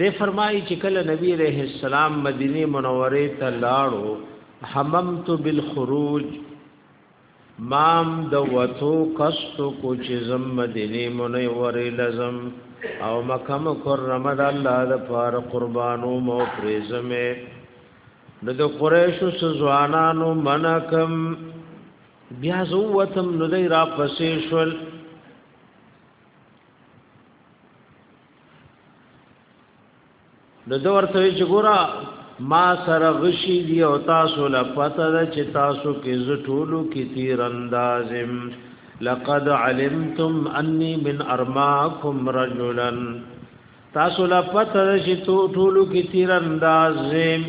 دی فرمایي چې کله نبی عليه السلام مدینه منوره ته لاړو حممت بالخروج مام د وتو کستو کو چې زم مدینه منوره لزم او مکه مکرمه د الله د فار قربانو مو پرزمه د قریشو سزوانانو منکم بیا زوتم نو دی را پسې شول نو دا ورته چې ګورا ما سره غشي دی او تاسو لا پته ده چې تاسو کې ز ټولو کې تیر اندازم لقد علمتم انی من ارماکم رجلا تاسو لا پته ده چې ټولو کې تیر اندازم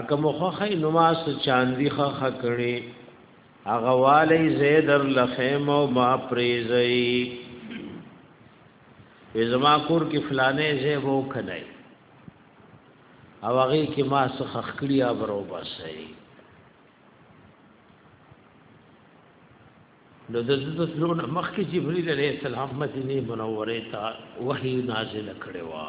اکه مخخه نماز چاندی خخه کړي هغه والی زیدر لخیم او ما پریزئی وی زما کور کې فلانه زی وو کنای او هغه کې ما سخخ کړي ابرو بسای نو د دې تلون مخکې جبرئیل علیه السلام مدینه منوره ته وحی نازل کړي وا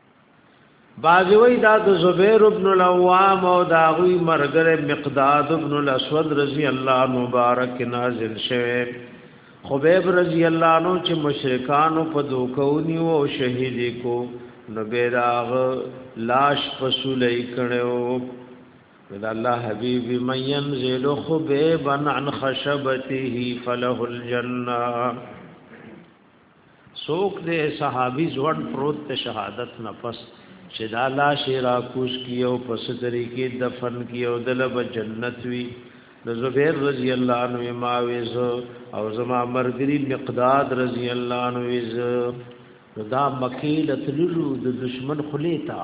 بازوی دا د زبیر ابن العوام او دا غوی مرګره مقداد ابن الاسود رضی الله مبارک نازل شوه خبیب رضی الله عنه چې مشرکانو په دوکونی او شهید کو نو بیراغ لاش پسولې کړو دا الله حبیب من ينزل خبيبا عن خشبته فله الجنه څوک دې صحابي ځوړ پروت ته شهادت نفس چې دا لا شیرا کوش کیو پس طریقې دفن کیو دلب جنت وی د زبیر رضی الله عنه ما ویز او زما مرګری مقداد رضی الله عنه ویز دا مکیل تللو د دشمن خلیتا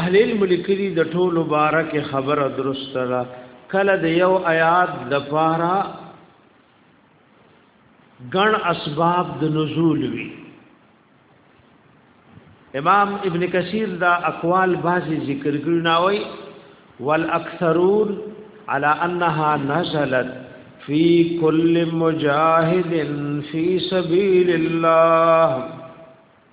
اهل علم لیکلي د ټولو بارک خبره درسته ده کله د یو آیات د پاره ګڼ اسباب د نزول وی امام ابن کثیر دا اقوال بعضی ذکر کړی ناوي والاکثرون على انها نزلت في كل مجاهد في سبيل الله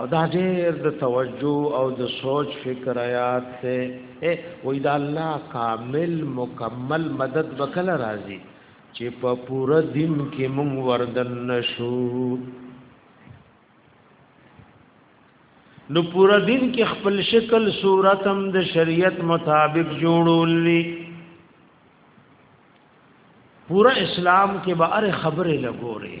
او دا ډېر د توجه او د سوچ فکر آیات ته اے وې دا الله کامل مکمل مدد وکړ راځي چې په پوره دین کې مونږ وردن نشو نو پوره دین کې خپل شکل صورت هم د شریعت مطابق جوړولې پوره اسلام کې به اره خبره لګوري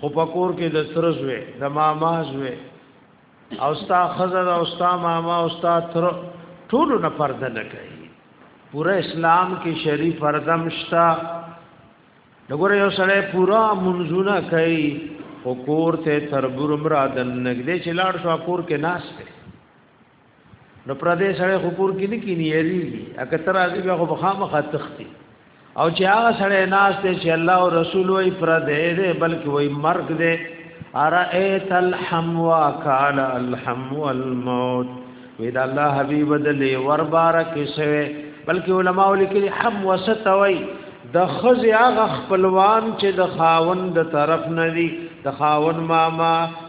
خو پکور کې د ترزوې د ماما زوې او ستا خزر او ستا ماما او ستا تر ټول نه پرده نه کوي پورا اسلام کې شری پرده مشتا دغه یو سره پورا منځونه کوي او کور ته تربور مرادن نګدې چې لاړ شو کور کې ناشته نو پردې سړی خو کور کې نه کینی یریږي اګه تر راځي بیا خو بخامخه تختی او چې هغه سړی ناس ته چې الله او رسول وي پردې دې بلکې وي مرګ دې ارایت الحموا قال الحمو الموت وې دا الله حبیب دې ور بارک شوی بلکې علما ولیکي حم وستوي د خزي هغه خپلوان چې د خاوند طرف نه دي د خاوند ماما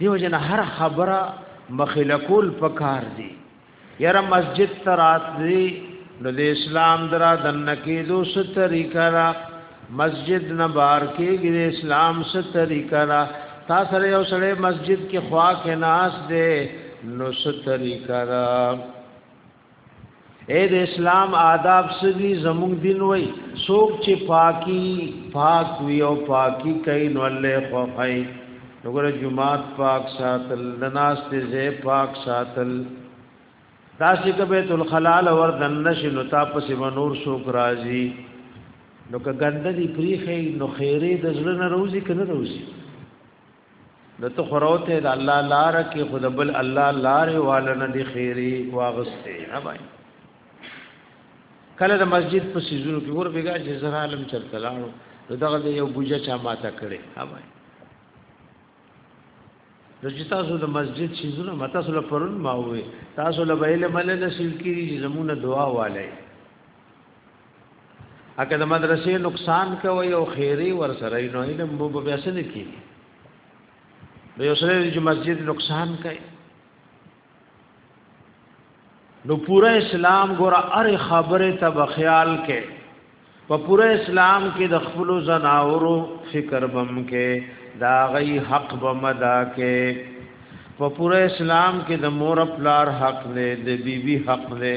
دیو جن هر خبره مخلقول پکار دی یره مسجد ترات دی نو د اسلام درا دنه کې دو ست طریقه را مسجد نه بار کې د اسلام ست طریقه را تا سره یو سره مسجد کې خوا کې ناس دی نو ست طریقه را اې د اسلام آداب سدي زموږ دین وای څوک چې پاکي پاک وی او پاکي کوي نو الله خوخی وګوره جمعات پاک ساتل د ناس ته زه پاک ساتل داسې که بیت الخلال ور دنش نو تا پس منور سوک راضي نو که ګندلي پریخي نو خیره د زړه نه روزي کنه روزي د ته خروته د الله لار کې خود بل الله لار والنه دی خیری واغسته نه بای کله د مسجد په سيزونو کې ور بیګا چې زه عالم چرته لاړو دغه د یو بوجا چا ماته کړي ها بای نو چې تاسو د مسجد سيزونه متا سره پرون ما وې تاسو له ویله مل نصیب کیږي زمونه دعا والي اګه د مدرسې نقصان کوي او خیری ور سره نو علم مو به اسن کی به اوسره د مسجد نقصان کوي نو پورا اسلام ګور ار خبره ته بخیال کې په پورا اسلام کې د خپل زناورو فکر بم کې دا غي حق بمدا کې په پوره اسلام کې د مور پلار حق دی د بیبي بی حق دی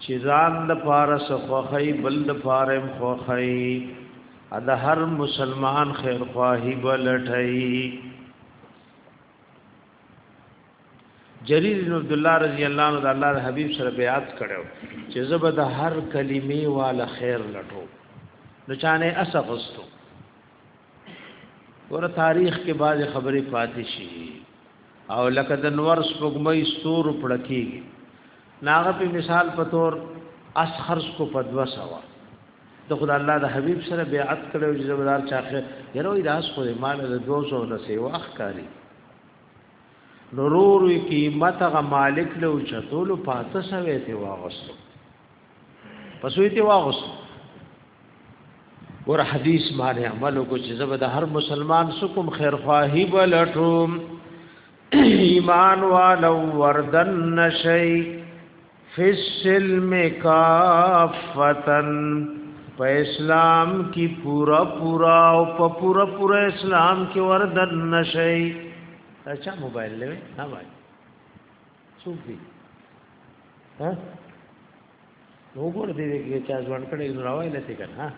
چې ځان د پاره سخوخی بل د پاره خوخی د هر مسلمان خیر خواهی بلټی جریر بن عبد الله رضی الله عنه د الله د حبیب سره بیعت کړو چې زبر د هر کلمې والا خیر لټو نو چانه اسغستو ور تاریخ کې بعض خبرې پاتې شي او لکه د نور سپوږمۍ ستور پړکیږي ناغه په مثال په تور اس خرج کو په دوا سوا د خدای الله د حبیب سره بیعت کړو چې زمدار چاخه یره وی داس خو مال د 200 د سیوا اخکاری نورور قیمت غ مالک له چتول پاته سوي ته واغستو پسوی ته واغوس ور حدیث باندې عمل کو چې زبر د هر مسلمان سکم خیر خواهی بلټوم ایمان والو وردن نشی فی السلم کافتن په اسلام کې پورا پورا او په پورا پورا اسلام کې وردن نشي اچھا موبایل لوي نه وای څوک دی ها نو ګور دې دې کې چا ځوان کړي نو راوي نه څه کنه ها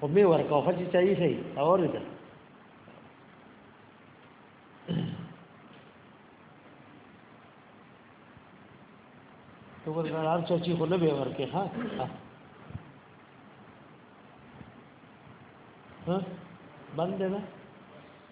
او می ورکو خو چې چایي شي اور دې تو ګور دا هر څه چې خو نه به ورکه ها ها بند ده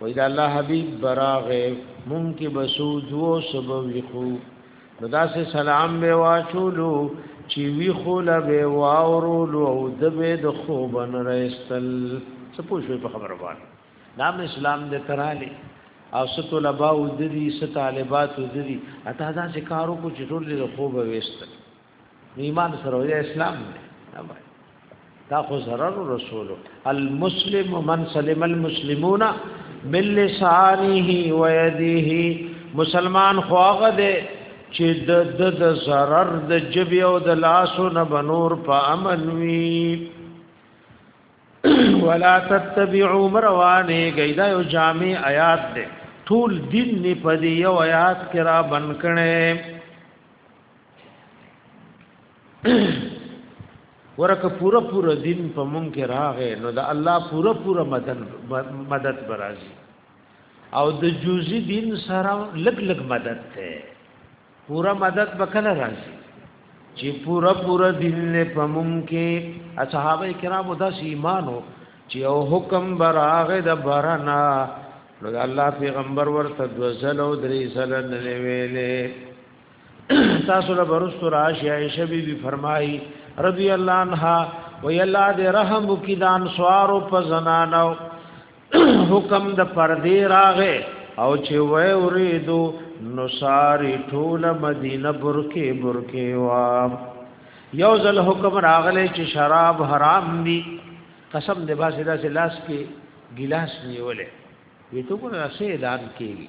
وای دا الله حبیب براغه مونږ کې بسوز وو سبب ویخو دا سه سلام به واچولو چې وی خو لا به واورولو او د به د خوبن رستل څه پوښوي په خبره باندې نام اسلام دې تراله او ست طلباء ودري ست طالبات ودري اته دا ذکرو کو چې ټول له خوبه وېستل ایمان سره وي اسلام نه دا خو ضرر رسول المسلم من سلم المسلمون من لسانه و يده مسلمان خو هغه دی چې د د د ضرر د جبي او د لاسو نه بنور په امن وي ولا تتبعوا مروانه غیدا یو جامع آیات ده ټول دین نه پدی یو آیات کرا بنکړې ورکه پورا پورا دین په مونږ کې راغې نو د الله پورا پورا مدد مدد برازي او د جزئی دین سره لګ لګ مدد ته پورا مدد وکړه راځي چې پورا پورا دین نه پمون کې اصحاب کرامو دا ایمانو چې او حکم براغه د برنا نو الله پیغمبر ورته دوزل او درې سره نه ویلې تاسو له برست راشي عائشه بي بي فرمایي رضی الله عنها وی الله دې رحم وکي د انصارو په زنانو حکم د پردې راغې او چې وې ورېدو نو ساری ټول مدینه برکه برکه وا یو ځل حکم راغله چې شراب حرام دي قسم دې باسي داسې لاس کې ګلاس نیولې وی ته کو نه سه اعلان کیږي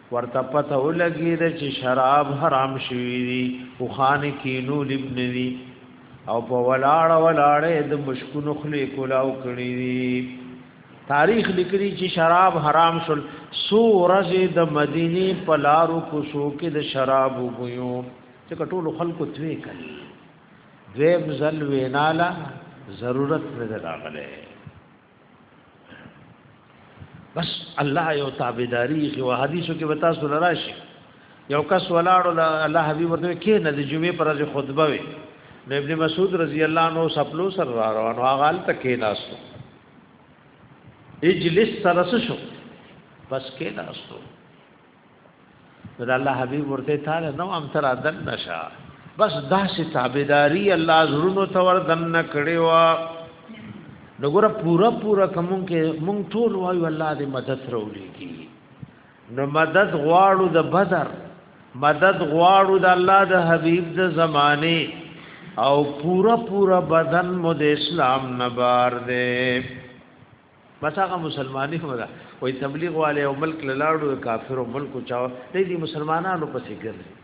ورته پته ولګید چې شراب حرام شوی دی او خان کینو لبن دی او په ولاړه ولاړه د مشکونو خلی کولاو کړی دی تاریخ لیکلی چې شراب حرام شول سو ورځې د مدینه په لارو کوڅو کې د شراب وګیو چې ټول خلکو توې کړي دویم ځل ویناله ضرورت نه راغله بس الله یو تابعداري چې و حدیثو کې وتا سول راشي یو کس ولاړو الله حبیب ورته کې نه د جمعې پر ورځ خطبه وي نو ابن مسعود رضی الله عنه سپلو سر را روانو هغه حال تکې ناسو اجلس سره شو بس کې ناسو نو الله حبيب ورته تعالی نو هم تر دن نشا بس داسې تابعداري الله زړونو ته ور دن کړي وا نو ګره پورا پورا کوم کې مونږ ټول وایو الله دې مدد راولېږي نو مدد غواړو د بدر مدد غواړو د الله د حبيب د زمانه او پورا پورا بدن مو د اسلام نبار دې بس هغه مسلمانې هم ده وای تبلیغ والے او ملک لاړو کافرو ملک چا نه دي مسلمانانو پسې ګرځي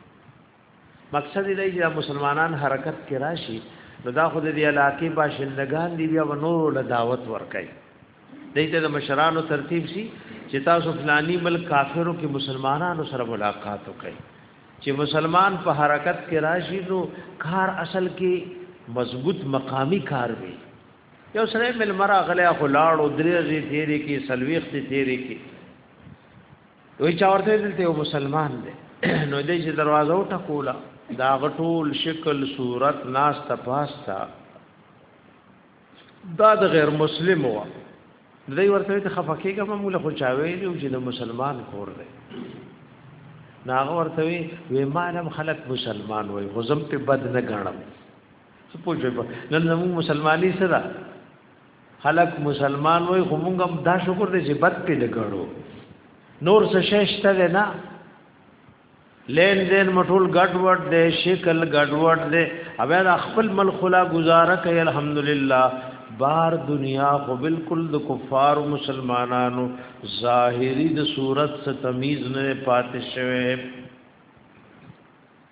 مقصد دی چې مسلمانان حرکت کې راشي نو دا خو د دې علاقې باشندگان دی بیا نور له دعوت ورکړي دایته د مشرانو ترتیب شي چې تاسو فلانی ملک کافرو کې مسلمانانو سره ملاقات وکړي چې مسلمان په حرکت کې راشي نو کار اصل کې مضبوط مقامی کار وي یو سره مل مرا غلیا خو لاړو درېږي تیرې کې سلويختي تیرې کې وی چا ورته دلته یو مسلمان دی نو دې چې دروازه وټکولا دا غټول شکل صورت ناس تپاستا دا د غیر مسلم و دوی ورته ته خفقېګه موږ خو چا ویلو چې د مسلمان کور دی ناغه ورته وی وې مانم خلق مسلمان وای خو زم په بد نه غړم څه پوه شئ نن زموږ مسلمانۍ څه ده خلک مسلمان وای خو موږ هم دا شکر دې چې بد پې لګړو نور څه شېشته ده نه لین دین مټول ګډ وډ دې شکل ګډ وډ دې اوبه دا خپل مل خلا گزاره کوي الحمدلله بار دنیا خو بالکل د کفار او مسلمانانو ظاهری د صورت څخه تمیز نه پاتې شوی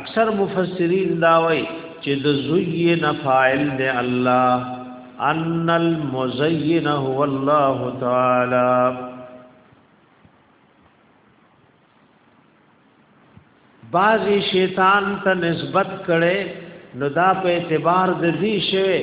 اکثر مفسرین دا وایي چې د زین فاعل دی الله ان المزین هو الله تعالی بعضی شیطان ته نسبت کړي نو دا په اعتبار د دې شوی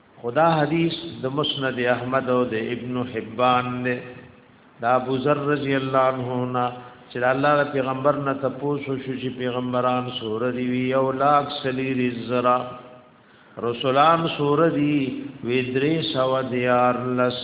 خدا حدیث د مسند احمد او د ابن حبان نه دا ابو ذر رضی الله عنه نا چې الله د پیغمبر نه تاسو شو چې پیغمبران سور دی وی او لاک سلی رزرا رسولان سور دی وی درې سو دیار لس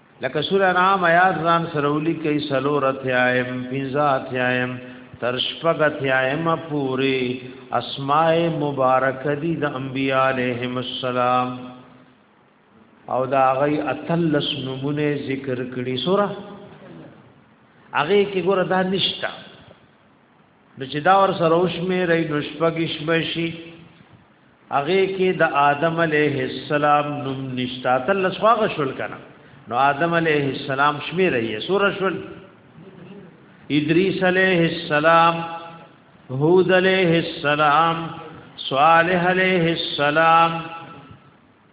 لکه سوره نام آیات ځان سرولی کوي سلور اتیایم پنځه اتیایم تر شپږ اتیایم پوری اسماء مبارک دي د انبیاء علیهم السلام او دا غي اتلس نمونه ذکر کړي سوره هغه کې ګوره دا نشتا نو چې دا ور سره وشمه رې نو شپږش بشي هغه کې د آدم علیه السلام نوم نشتا تل سواغ شول کنه نو آدم علیه السلام شمیر یې سور شول ادریس علیه السلام هود علیه السلام صالح علیه السلام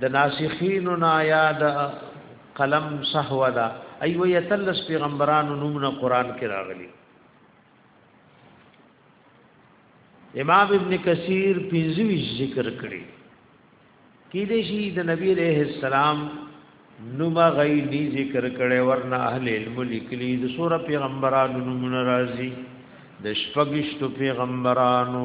د ناسخین نا یاد قلم صحو دا ایو یتلس پیغمبرانو نومونه قران کې راغلي امام ابن کثیر پنځوي ذکر کړی کې دې شي د نبی عليه السلام نوما غي دي ذکر کړي ورنه اهل علم لیکلي د سور پیغمبرانو نمونه راضي د شپږشتو پیغمبرانو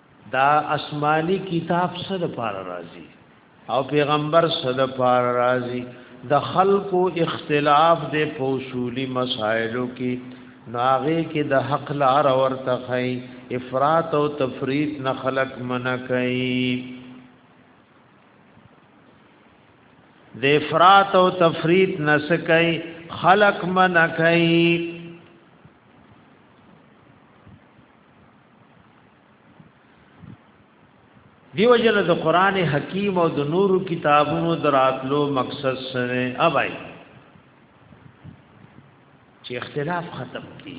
دا آسمانی کتاب څه د پاره راځي او پیغمبر څه د پاره راځي د خلقو اختلاف د پوصولی مسائلو کې ناغه کې د حق لار ورته خي افراط او تفریط نه خلق منع کوي د افراط او تفریط نه سکي خلق منع کوي دیو جن د قران حکیم او د نورو کتابونو دراتلو مقصد سره اوای چې اختلاف ختم کی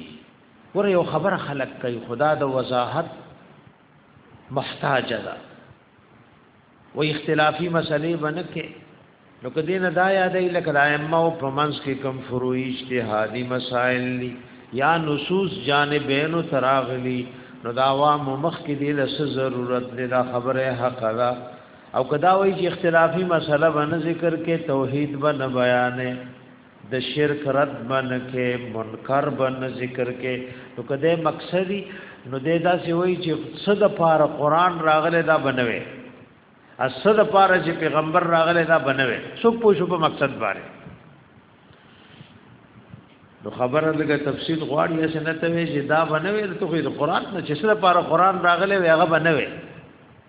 ور یو خبره خلق کوي خدا د وضاحت محتاج ده و اختلافي مسلې بنکه نو کدی نه دا یادې لکه ائمه او پمنس کې کم فروعي اجتهادي مسائل دي یا نصوص جانبین تراغلی نو دا عوام مخ کې دي لس ضرورت دي دا خبره حق ده او کدا وایي چې اختلافي مسله باندې ذکر کې توحید باندې بیان د شرک رد بن کې منکر بن ذکر کې نو کده مقصدی نو دې دا سی وای چې صد پار قران راغله دا بنوي اصد پار چې پیغمبر راغله دا بنوي سو پوښو په مقصد باندې نو خبره لګه تفصیل غواړي چې نه ته وی چې دا بنوي ته خو د قران نه چې سره پار قران راغله وی هغه بنوي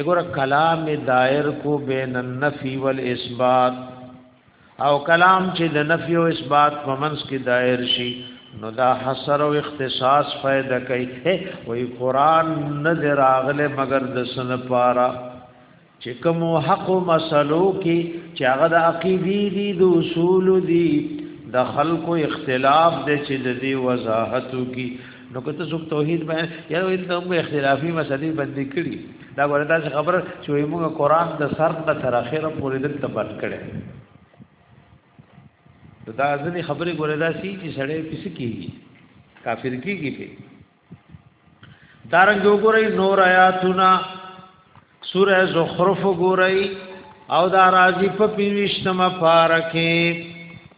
اګور کلام دائر کو بین النفی والاثبات او کلام چې د نفی او اثبات په منځ کې دائر شي نو دا حصر او اختصاص فائدہ کوي وای قران نه دراغله مگر د سن پارا چې کوم حق مسلو کې چې هغه د عقیدی دي د اصول دي د خلکو اختلاف د چې د دې وضاحتو کې نو کته څوک توحید بیان یاره ویل ته موږ اختلافي مسلې باندې کړي دا ورته څه خبره چې موږ قران د سر نه تر اخره پورې د تبر کړي دا ځنې خبرې ګوره دا سي چې سړې پس کیږي کافر کیږي په دارنګ وګورئ نور آیاتنا سوره زخرف وګورئ او دا راضی په پیوشتمه پارکه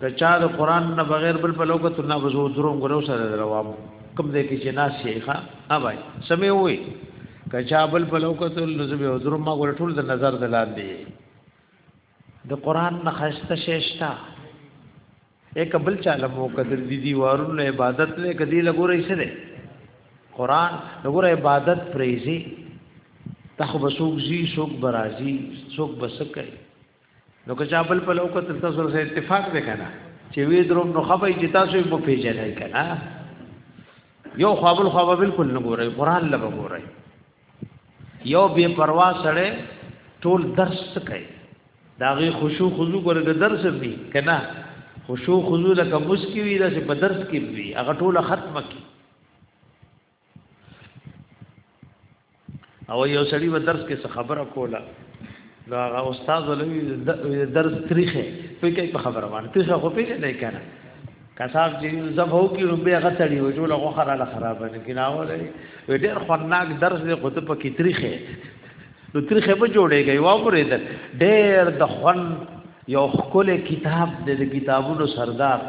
د چا د قران نه بغیر بل په لوګه تر نه بزو درو غرو سره روام کوم دې کې چې ناس شي ښا ها بھائی سمې وې کچا بل په لوګه تر لزبه درو ما ګور ټول د نظر دلال دی د قران نه خسته شېشتا یک بل چاله مو قدر دي دي وارونه عبادت له کدي لګورې سره قران لګور عبادت پریزي تخ بسوک زی سوک برازي سوک بسکه نو که چا بل په لوکو تر تاسو سره اتفاق دی کنه چې وی دروم نو خبرې چې تاسو یې په پیژنې کنه یو خوابل خواب بالکل نه ګوري قران لږ ګوري یو بے پروا سره ټول درس کوي داغه خشوع خضوع ګره د درس دی کنه خشوع خضوع لکه مسکی وی دا چې په درس کې وی هغه ټول ختمه کی او یو سړی و درس کې څه خبره کوله نو هغه استاد ولوي درس تریخه په کې په خبره باندې تریخه خو پیږي نه کنه کثاف چې زب هو کې روبه غتړي و جوړه غو خراله خراب نه کنا ولې و ډېر خناک درس دې خود په کې تریخه نو تریخه به جوړېږي وا پرې ده ډېر د خن یو خل کتاب دې کتابونو سردار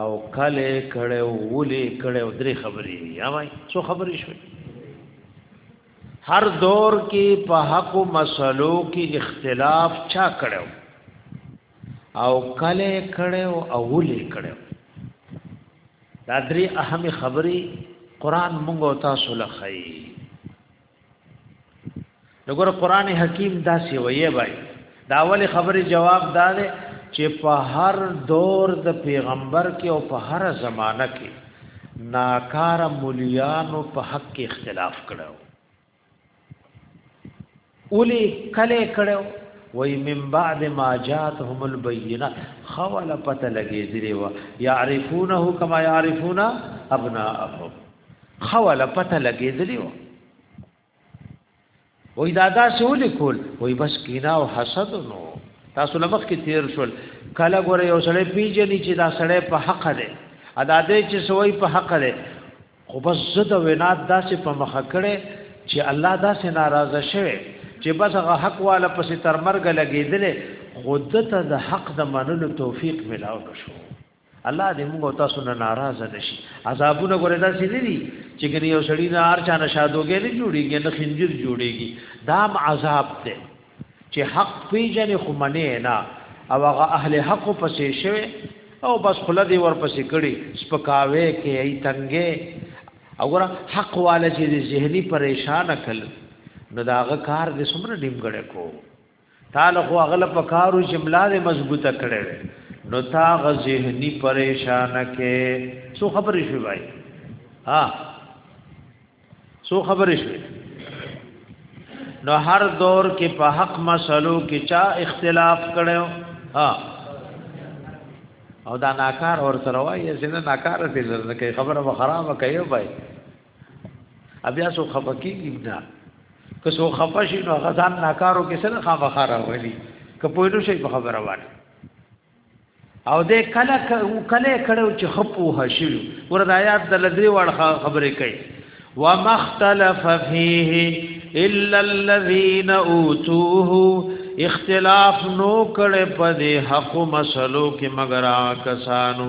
او کله کړه ولي کړه درې خبرې دي یا وای څو خبرې شوې هر دور کې په حق او مسلو کې اختلاف چا کړو او کله کړه او ولي کړه دا درې اهم خبرې قران موږ او تاسو لخی دغه قران حکیم دا سی ویه بای دا اول خبره جواب دا ده چې په هر دور د پیغمبر کې او په هر زمانہ کې ناکار مليانو په حق کې اختلاف کړو اولی کله کړو وای من بعد ما جاتهم البینه خولا پته لګی دی و یعرفونه کما یعرفون ابناءهم خوله پته لګېدلی و وای دا داسې ولیکول وای بس کینا او حسد نو تاسو لمخ کې تیر شول کله ګوره یو سړی پیژني چې دا سړی په حق دی ادا دې چې سوی په حق دی خو بس زده وینا داسې په مخ کړي چې الله داسې ناراضه شوی چې بس هغه حق والا پسې تر مرګ لګېدلې خود ته د حق د منلو توفیق ملاو نشو الله دې موږ او تاسو نه ناراضه نشي عذابونه ګورې دا سې دي چې ګنې یو سړی نه هر چا نه شادوګې نه جوړيږي نه خنجر جوړيږي دا عذاب دی چې حق پیژنې خو منې نه او هغه اهل حق پسې شوی او بس خله دی ور پسې کړي سپکاوي کې ای تنګې وګوره حق والا چې ذهني پریشان کړي نو داغه کار دې سمره نیمګړې کو تعالی خو غل په کارو جمله دې مضبوطه کړې نو تا غزهنی پریشان کې سو خبرې شوې وای ها سو خبرې شوې نو هر دور کې په حق مسلو کې چا اختلاف کړو ها او دا ناکار اور سره وای چې نه ناکار دې زرنه کې خبره خرابه کوي بھائی بیا سو خفقی ابنا که سو خفشی نو غزان ناکارو کې سره خامخاره ولی که په نو شي خبره وانه او دې کله کله کړو چې خپو هشل ورته آیات د لدري وړ خبرې کوي ومختلف فيه الا الذين اوتوه اختلاف نو کړه په دې حق مسلو کې مگر کسانو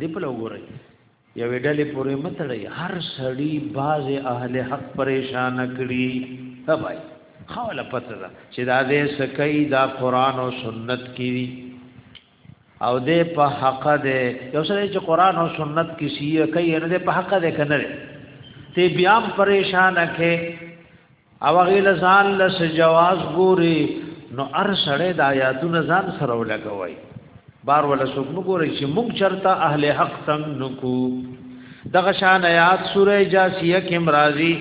دې په لوګوري یو ډلې پورې متړي هر سړی باز اهل حق پریشان کړي هبای خوله پته ده چې دا دې سکه دا قران او سنت کړي او دې په حق ده یو سره چې قران او سنت کې شي کوي نه دې په حق ده کنه ته بیا پریشان کړي او غیل ځان لس جواز ګوري نو ار سړی د آیاتونو ځان سره ولګوي بار ولا څوک نو ګوري چې موږ چرته اهل حق تم نکو دغه شان آیات سوره جاسیه کې مرাজি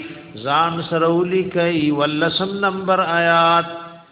ځان سره ولي کوي ولسم نمبر آیات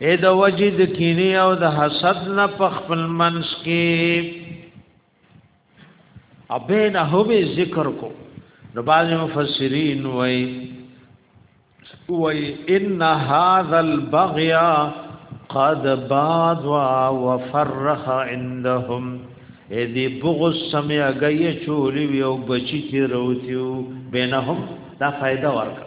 اې د وجد کینې او د حسد نه په خپل منس کې ابه نه هوې ذکر کو نو باز مفسرین وای وای ان هاذا البغي قد باد وفرخ عندهم اې دې بغض سمیا گئی چولی وی او بچی تی روتیو بینهم دا فائدہ ورکړه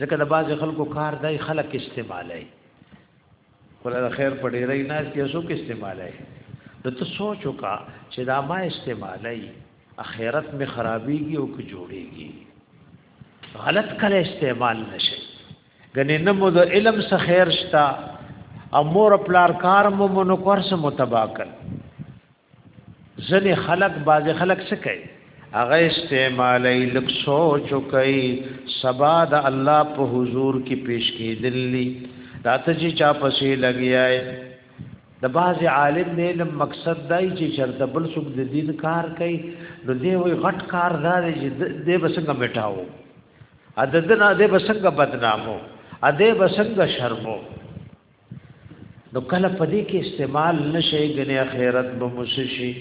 ځکه د باز خلکو کار دای خلک استعمالای ولر خیر په ډیرې ناس کې څوک استعمالای نو ته سوچ وکا چې دا ما استعمالای اخرت می خرابېږي او که جوړېږي غلط کله استعمال نشي غنې نه مو د علم څخه خیر شتا او مور پلار کار مو مونږ کور سره متباکل ځنې خلق باز خلق څه کوي هغه استعمالي لک سوچ کوي سبا د الله په حضور کې پیش کېدلی دا ته چې چا پسې لګیاي د باز عالم نه لم مقصد دای چې چرته بل څوک د دین کار کوي نو دی وي غټ کار دار چې د بسنګ میټاو عدد نه د بسنګ بدنامو ا د بسنګ شرمو نو کله پدې کې استعمال نشي غني اخرت به مسشي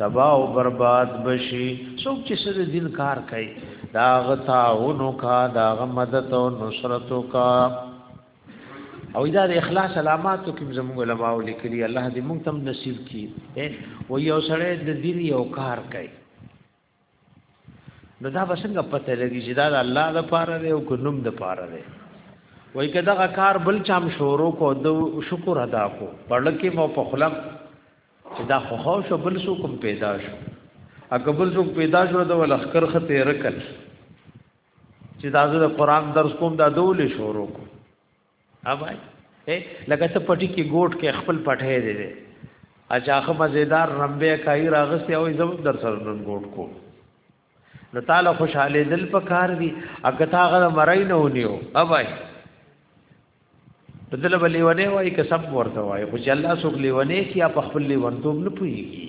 تباہ او برباد بشي څوک چې سره دین کار کوي دا غتاونو کا دا مدد او نصرت کا او دا د اخلاص علاماتو کوم زموږ علماء لیکلي الله دې موږ تم نصیب کړي او یو سره د دین یو کار کوي نو دا بسنګ پته لګی چې دا د الله د پاره دی او کوم د پاره دی وای کدا کار بل چام شورو کو د شکر ادا کو پړلکه مو په خلم چې دا خو خو شو بل سو کوم پیدا شو اګه بل سو پیدا شو د ولخر خته رکل چې دا د قران درس کوم دا دولې شورو کو اوبای لکه ته پټی کې ګوټ کې خپل پټه دی دی اچاخه مزیدار رمبه کای راغسته او زم در سره نن ګوټ کو نو تعالی خوشاله دل په کار دی اګه تا غره مرای نه ونیو اوبای بدل بلیونه وای که سب ورته وای خو چې الله سوک لیونه کیا په خپل لیونتوب نه پويږي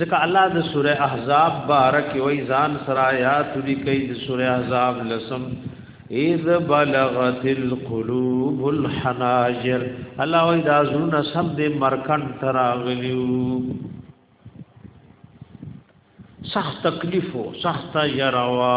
ځکه الله د سوره احزاب بارک وی ځان سره آیات لیکي د سوره احزاب لسم اذ بلغت القلوب الحناجر الله وی دا زونه سم د مرکن تراغلیو سخت تکلیف او سخت یراوا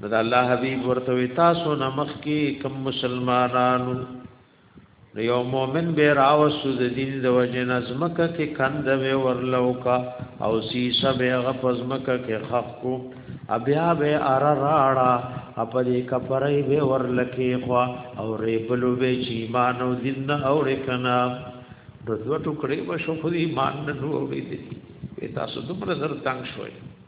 نو د الله حبيب ورته وي تاسو نه مخ کې کوم مسلمانانو نو یو مؤمن به راوسو د دین د وجه نظمکه کې کند به ورلوکا او سیسه به غفزمکه کې خخ کو بیا به ار راړه په دې کفرې به ورلکې خو او ریبلو به چې ایمان او دین نه اورې کنا د دوه ټوکړې به شو خو ایمان نه نو اورې دي تاسو دومره زر تنگ شوئ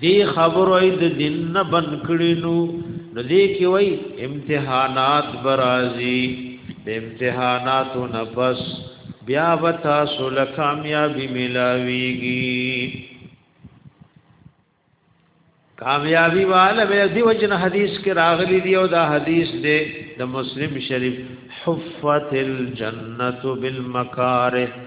دی خبرو اې د دین نه بن کړي نو نو دې کې وای امتحانات برازي د امتحاناتو نه پس بیا وتا سول کامیابی ملاویږي کامیابی والا به دی وجن حدیث کې راغلی دی او دا حدیث دی د مسلم شریف حفت الجنه بالمکاره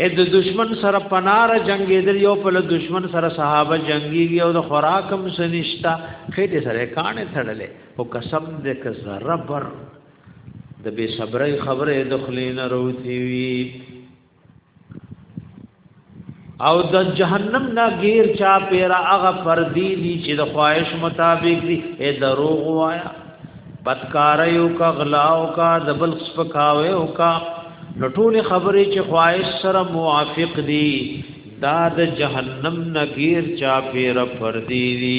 اې د دشمن سره پنار جنگې در یو په دشمن سره صحابه جنگي او د خوراکم سنشتا خېټه سره کانه تړلې او قسم دې ک ذره بر د بے صبرې خبره د خلینو روتی وی او د جهنم نه غیر چا پیرا هغه پردی دي چې د خواهش مطابق دي اے دروغ وایا بدکاریو کا غلاو کا دبل سپکاوي او کا نټول خبرې چې خواهش سره موافق دي دا د جهنم نه غیر چا پیرا پردی دي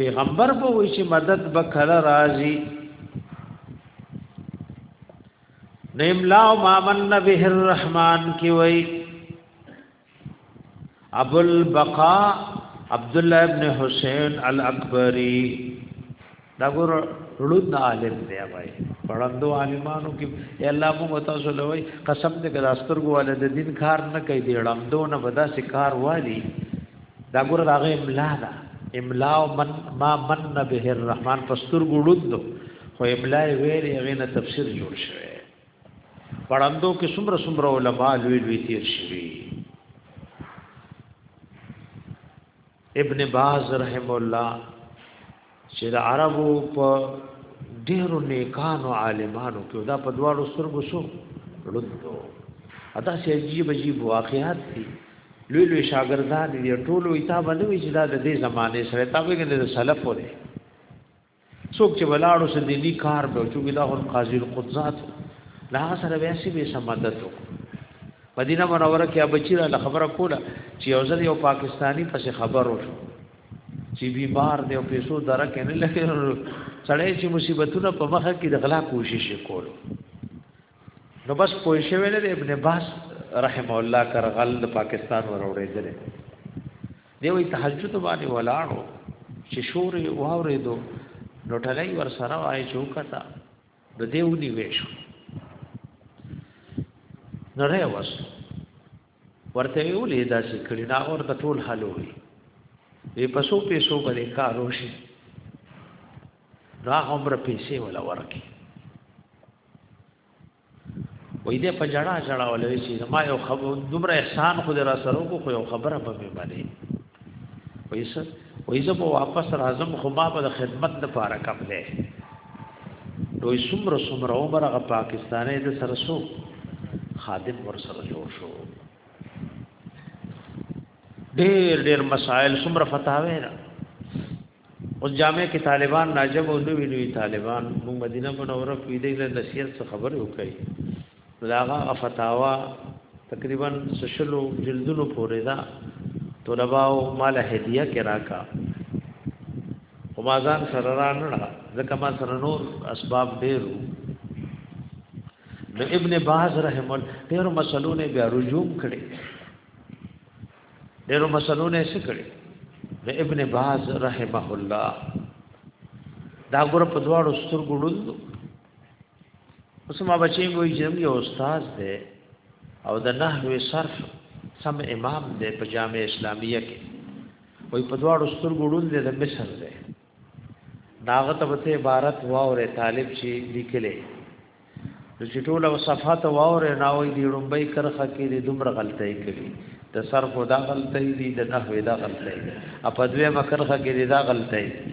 پیغمبر به وی چې مدد به کله راځي نیم لا ما من به الرحمن کی وی ابو البقاء عبد الله ابن حسین الاکبری دا ګور ړوند عالم دی وای پړندو عالمانو کې الله مو وتا سو لوي قسم دې ګلاستر ګواله د دین کار نه کوي دی ړمدو نه ودا سکار والی دا ګور دا غي املا دا املا من ما من به الرحمن پستر ګړوند خو املا ویل هغه نه تفسیر جوړ شوی پړندو کې څومره څومره علما لوی لوی تیر شوی ابن باز رحم الله چې د عربو په ډیرو نیکانو عالمانو کې دا په دواړو سترګو شو لوندو ادا سي عجیب عجیب واقعات دي لوی لوی شاګردان دي ټولو کتاب نه وی چې دا د دې زمانه سره تابع کې د سلف وره څوک چې ولاړو سره دي کار به چې دا هر قاضي القضات لا سره به سي به سمادت مدینه منوره کې ابچی را خبره کوله چې یو ځل یو پاکستانی پس خبر وشو چې بیمار دی او پیسو درک نه لکه سړی چې مصیبتونه په مخه کې د غلا کوشش کولو نو بس پوه شوی نه ابن باس رحم الله کرغل د پاکستان وروړې دی دی وی تهجد باندې ولاړو چې شور واورې دو نو ټلای ور سره وای چوکتا د دیونی ویشو نره وس ورته یو لیدا چې کړي دا اور د ټول حل وي وی پسو پیسو باندې کار وشي را عمر پیسې ولا ورکی وې دې په جړه جړه ولې چې ما یو خبر دومره احسان خو دې را سره کو خو یو خبره به مې باندې وې سر وای زه به واپس راځم خو ما به د خدمت د پاره کم دی دوی سمره سمره عمر غ پاکستاني د سره سو خادم ور سره جوړ شو ډېر ډېر مسائل سمره فتاوی را اوس جامع کې طالبان ناجب او نوی نوی طالبان موږ مدینه منوره کې دې له نصیحت څخه خبرې وکړي داغه فتاوا تقریبا سشلو جلدونو پورې دا طلباو مال هدیه کې راکا او ما ځان سره را نه ځکه ما سره نور اسباب ډېرو نو ابن باز رحم الله ډېرو مسلو نه بیا رجوع کړي ډېرو مسلو نه څه کړي د ابن باز رحمه الله دا ګور په دواړو سترګو ړوند اوس ما بچی وی چې یو استاد دی او د نحو صرف سم امام دی په جامع اسلامیه کې وای په دواړو سترګو ړوند دی د مصر دی داغه ته به عبارت واوره طالب چې لیکلې نو چې ټول او صفات واوره ناوي دی ړومبۍ کرخه کې دی دومره غلطۍ کوي د صرف دا غلطۍ دي د نحو دا غلطۍ دي اپ دوی مکرخه کې دی دا غلطۍ دي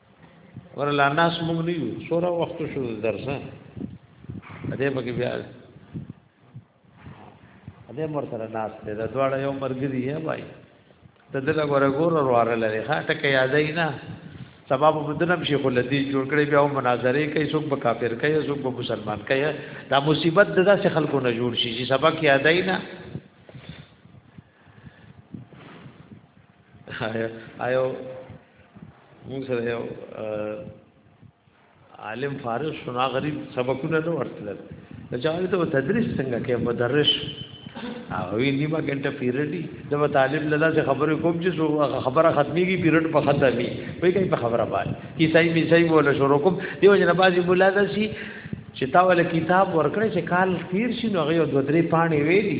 ورلا ناس موږ نه یو سوره وخت شو درسه دې پکې بیا دې مر سره ناس ته دا دواړه یو مرګري یا بھائی ته دغه ګور ګور ورواره لري ها ټکه یادای نه سبب مدنم شیخ الذی جوړ کړي بیا مناظره کوي څوک به کافر کوي څوک به مسلمان کوي دا مصیبت دغه خلکو نه جوړ شي چې سبق یادای نه آیو موږ سره یو عالم فارغ شنا غریب سبقونه نه ورتل دا چاوي ته تدریس څنګه کې مدرس هغه وی نیمه ګنټه پیریډ دی دا طالب لاله څخه خبرې کوم چې خبره ختميږي پیریډ په ختمه وي وای کوي په خبره باندې کیسای می سای مولا شروع کوم دیو جن بازي مولا دا شي چې تا ول کتاب ورکړې چې کال تیر شي نو هغه دوه درې پانی ویلي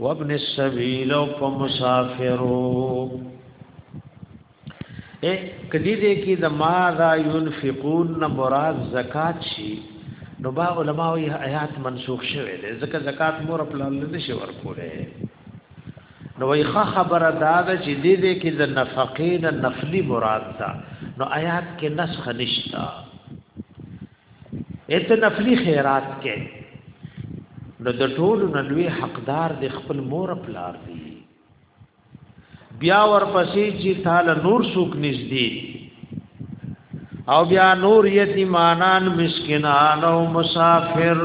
وابن السبيل او په مسافرو اے کدی دې کې د ما ذا ينفقون نه مراد زکات شي نو با علماء یې آیات منسوخ شوه دې زکه زکات مور خپل نه شي ورکوله نو وی خبره دا ده چې دې دې کې د نفقین نفلی مراد ده نو آیات کې نسخ نشتا اته نفلی خیرات کې نو د ټولو نلوي حقدار د خپل مور پلار دی بیا ورپسې چې تعالی نور سوک نږدې او بیا نور یتیمانان مسکینان او مسافر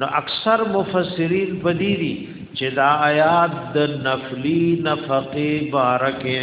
نو اکثر مفسرین بدی دي چې دا آیات د نفلی نفقه بارکه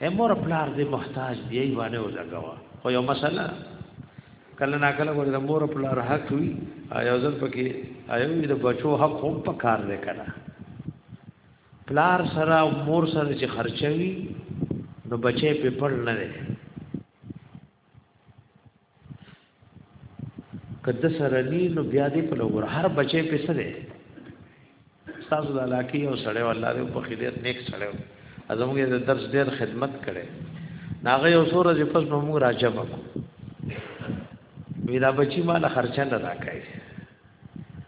اے مور پلار دې محتاج دی ای باندې ولګوا خو یو مسله کله نا کله ورته مور پلار حق وي ایو ځل پکې ایو د بچو حق هم په کار دی کړه پلار سره مور سره چې خرچوي نو بچي په پړ نه دی کده سره نی نو بیا دې په لور هر بچي په سره تاسو د علاقې او سړی والله دې په خیر نیک سړی ازمږه د درس ډیر خدمت کړي ناغه یو سور دې پس به موږ راځم ویلا بچی مال خرچه نه راکای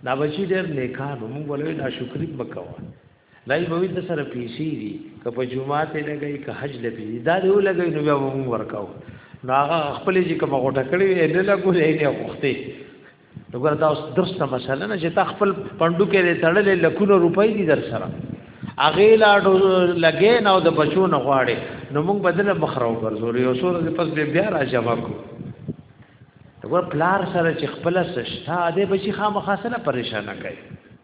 دا بچی ډیر نیکانو موږ ولې ناشکری وکړو دای به ویته سره پیسې دي که په جمعه ته لګي که حج لپی دا دی ولګي نو بیا موږ ورکاو نو هغه خپل چې کوم غټه کړی وی نه لګولې نه غوښته نو ګره دا اوس درسته مسله نه چې تا خپل پندو کې تړلې لکونه روپۍ دي در سره اغه لا لګې نه او د بچو نه غواړي نو موږ بدله مخرو ګرځو یو سور د پس بیا را جمع کو ور پلار سره چې خپل سشتا دې بچي خامخاسنه پریشان نه کوي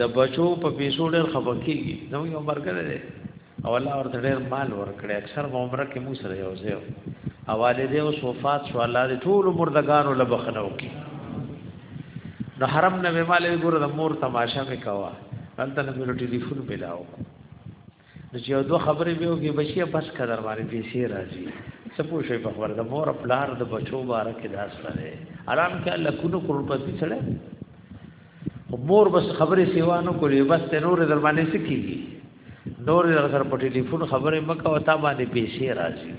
د بچو په پیسو ډېر خپکیږي نو یو مرګره دی او الله ورته ډېر مال ورکړي اکثر عمره کې مو سره یو ځای او والدې او صفات شو الله دې ټول مردگانو لبخنه وکي نو حرم نه مالې ګوره د مور تماشا وکوا انت نه مې ټلیفون ملاو نو چې یو دوه خبرې به وکړي بچیه بس که در باندې پیسې راځي څه پوه شوې په خبره د مور پلار د بچو باره کې دا سره دی آرام کې الله کونو کروڑپتی سړی خو مور بس خبرې سیوا نه کولې بس ته نورې در باندې څه کېږي نورې در سره په ټلیفون خبرې مه کوه تا باندې پیسې راځي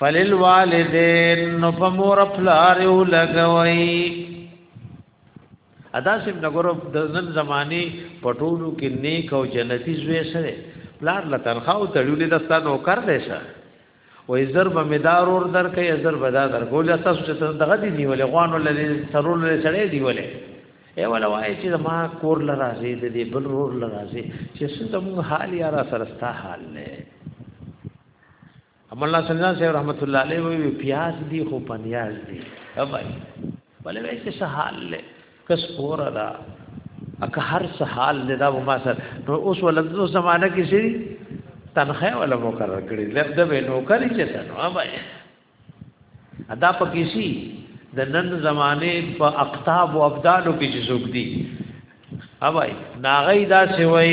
فلل والدین نو په مور پلار یو لګوي ادا سیم نګورو د نن زمانه پټولو کې نیک او جنتی زوی سره پلار لا تنخوا او تړولې د ستانو کار دی شه وې زر به مدار اور در کوي زر به دا در کول تاسو چې دغه دی نیولې غوانو لري سرول لري سړې دی ولې ای ولا وای چې ما کور لرازي د دې بل رور لرازي چې څه زموږ حال یا را سرستا حال نه اما الله صلی الله علیه رحمت الله علیه وی پیاز دی خو پنیاز دی اوبای بلې وای چې سهال له کس پور را اک هر سهال له دا ما سره نو اوس ولدو زمانہ کې شي تنخواه ولا مقرر کړی لږ د نو کړی چې ته نو اوبای ادا پکې شي د نن زمانه په اقطاب او ابدالو کې چې څوک دي اوبای ناغې دا سوي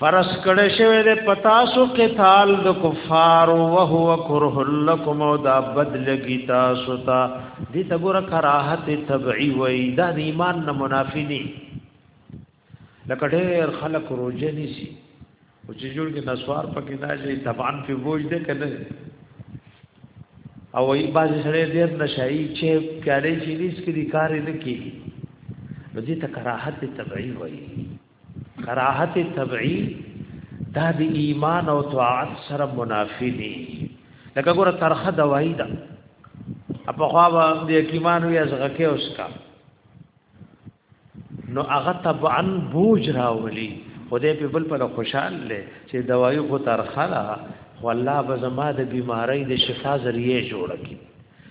فرس کړه شوی د پتاسو قتال د کفار او هو کرہ لکم او دا بدلګی تاسو ته دې ته ګوره کراهت تبعی وای دا د ایمان نه منافی نه لکه ډېر خلک روزه نیسی او چې جوړ کې نسوار پکې نه شي تبعن په بوج ده کنه او ای باز سره ډېر نشای چې کړي چې دې سکري کار نه کوي نو دې ته کراهت تبعی وای کراهت طبعی دا د ایمان او طاعت سره منافی دي لکه ګوره ترخه دوايي ده په خوا به د یقیمانو یا زغکه اوس کا نو هغه طبعا بوج راولي خدای په بل په خوشحال لې چې دوايي خو ترخه ده والله به زما د بیماری د شفا ذریعہ جوړ کی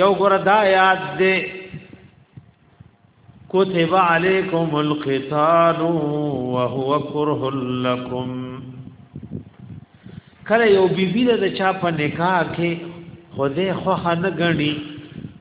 یو ګره دا یاد دې کتب علیکم القتال وهو کرہ لکم کله یو بیبی د چا په نکاح کې خدای خو نه غني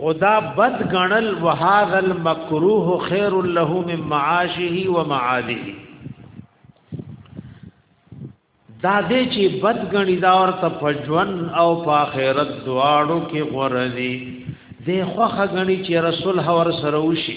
خدا بد غنل وهذا المكروه خير له من معاشه ومعاده دا دې چې بد غني دا ورته فجون او په آخرت دواړو کې غورځي دې خوخه غني چې رسول هور سره وشي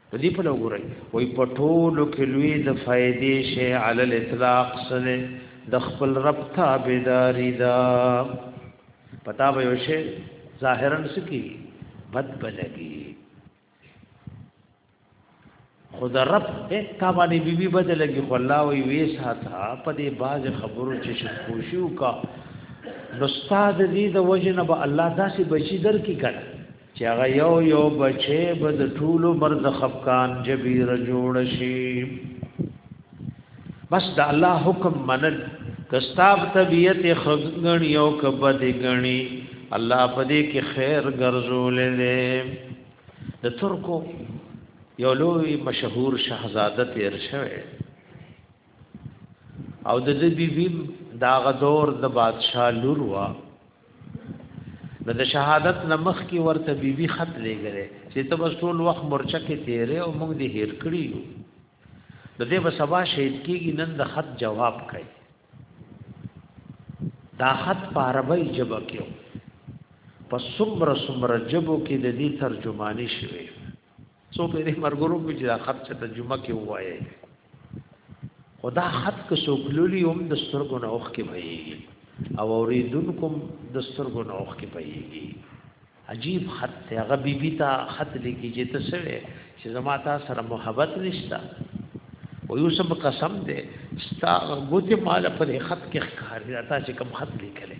په دې په لګورای وای په ټولو کې لوی د فائدې شی علی الاطلاق سره د خپل رب تابعداري دا پتا به یو شی ظاهرا سکی بد بلګي خدا رب تا باندې بیبي بدلږي خو الله وی وی ساته په دې باز خبرو چې شکوشو کا نو استاد دې د وجنه به الله داسې بچی در کی کړه چې هغه یو یو بچي به د ټولو مرد خفقان جبیر جوړ شي بس د الله حکم منل کستاب طبیعت خغن یو کبد غنی الله پدې کې خیر ګرځول دې د ترکو یو لوی مشهور شاهزاده تیر شوی او د دې بیبي داغه دور د بادشاه لور وا نو د شهادت نمخ کې ورته بیبي خط لګره چې ته بس ټول وخت مرچه کې تیرې او موږ دې هیر کړی یو د دې په سبا شهید کېږي نن د خط جواب کوي دا خط په عربی ژبه کې په سمره سمره ژبو کې د دې ترجمانی شوی څوک دې مرګورو کې چې دا خط چې ته جمعه کې وایې خدا خط کې څوک لولي هم د سترګو نه اوخ کې وایي او اوریدونکو د سترګو نه اوخ کې وایي عجیب خط ته هغه بیبي ته خط لیکي چې ته سره چې زما تا سره محبت نشته او یو سم قسم دې ستا غوته مال په خط کې ښکاري تا چې کوم خط لیکلې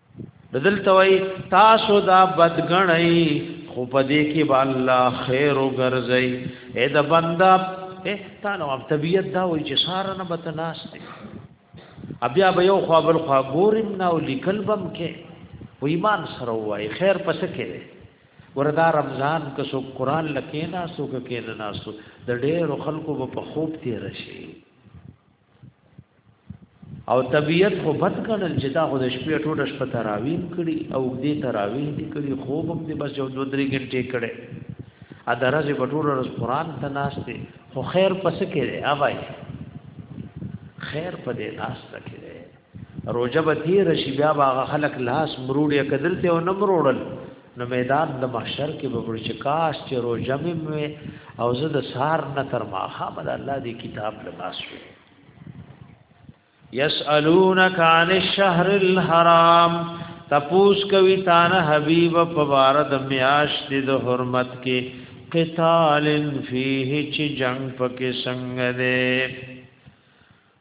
دلته وای تاسو دا بدګنئ خو په دې کې به الله خیر وګرځي اې د بندا اې تا نو طبيعت دا وای چې ساره نه بتناسته بیا به یو خوا بل خوا ګورم نه او لیکل بم کې و ایمان سره وای خیر پس کې وردا رمضان که سو قران لکې نه سو کې نه سو د ډېر خلکو په خوب تیر شي او طبیعت خو بد کړل چې دا خو د شپې ټوله شپه تراویح کړي او دې تراویح دې کړي خوب هم دې بس یو دوه درې غنټې کړي ا درځي په ټوله ورځ قران ته ناشته خو خیر پس کړي اوای خیر په دې ناشته کړي روجه به تیر شي بیا به هغه خلک لاس مروړي کدل ته نه مروړل نو میدان د محشر کې به ورچ کاش چې روجه مې او زه د سار نه تر ماخه بل الله دی کتاب لباس شو یسالونک عن الشهر الحرام تپوس کوي تان حبیب په بار د میاش دي د حرمت کې قتال فيه چې جنگ پکې څنګه ده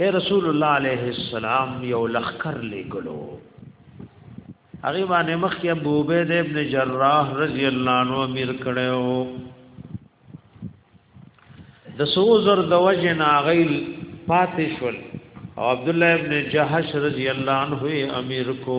اے رسول الله علیه السلام یو لخر لګلو هغه باندې مخ کې ابو عبید ابن جراح رضی الله عنه امیر کړو د سوزر د وجه ناغیل پاتې شول او عبد الله ابن جهش رضی الله عنه امیر کو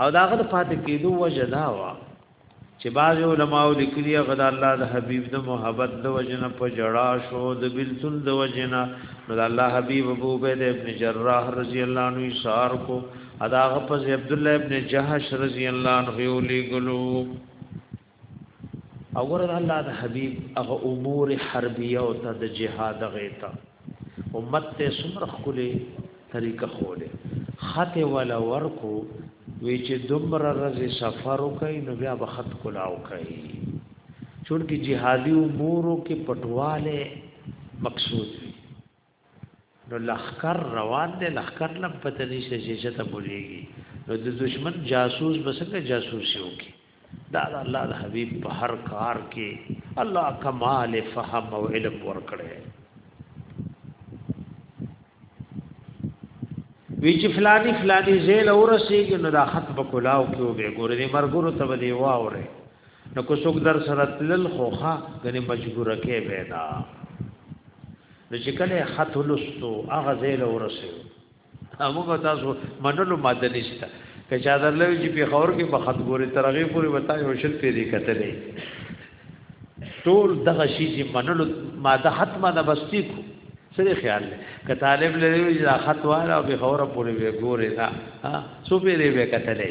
او داغه د پاتې کېدو وجه دا وا چې بعض علماء لیکلي غدا الله د حبيب د محبت د وجنه په جړا شو د بلتون د وجنه نو د الله حبيب ابو عبيد ابن جراح رضی الله عنه اشار کو اداغه په عبد الله ابن جهش رضی الله عنه ویلي ګلو او ګور الله د حبيب هغه امور حربيه او ته د جهاد غيتا امت ته سمر خله طریقه خوله خطه ولا ورکو وی چې دومره رز سفر وکي نو بیا به خط کلاو کوي چونکی جهادي امور کې پټواله مقصود وي نو لخر روان دی لخر لم پته نشته چې چې ته بولیږي نو د دشمن جاسوس بسنګ جاسوسي وکي دا الله د حبيب په هر کار کې الله کمال فهم او علم ورکړي وی چې فلانی فلانی زیل اورسیږي نو دا خط په کلاو کې وبې ګورې دې مرګورو ته به دی واورې نو کو څوک در سره تلل خوخه غني مجبور کې پیدا نو چې کله خط ولستو هغه ځای له ورسېو هغه تاسو منلو ماده نشته که چا درلوي چې په خور کې بخت ګوري ترغه پوری وتا یو شل پیری کتلې ټول دغه شی چې منلو ماده ختمه ده بس ټیک سره خیال لې که طالب لري چې خط والا او په خور پوری وګوري دا ها څو پیری وکتلې